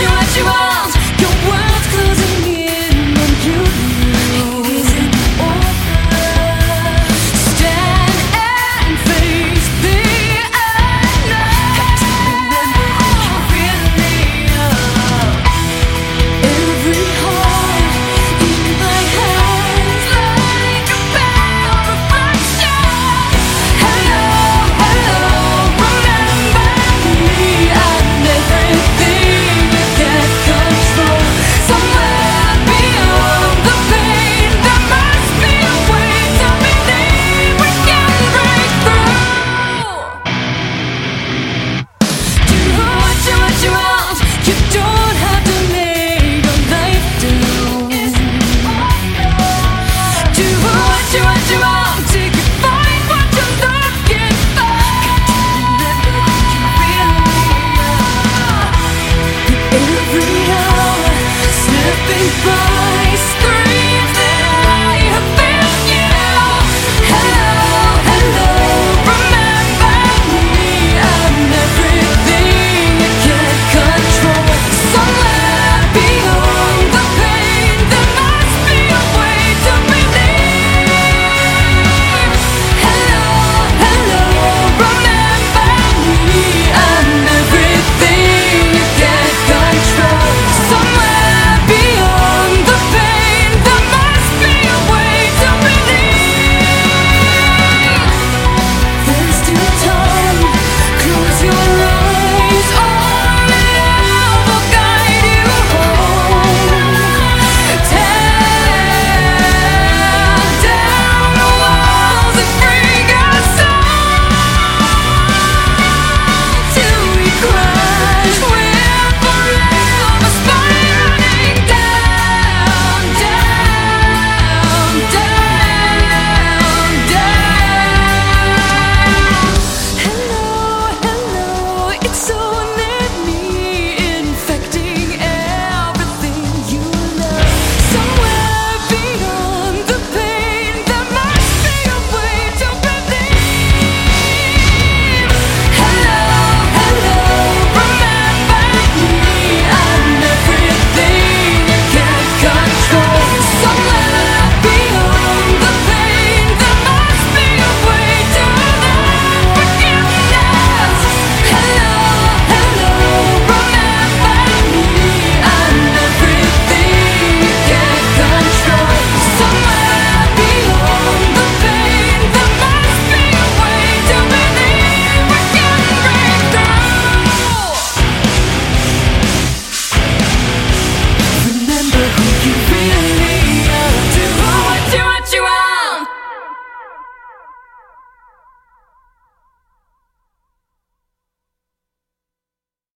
you, want you, want.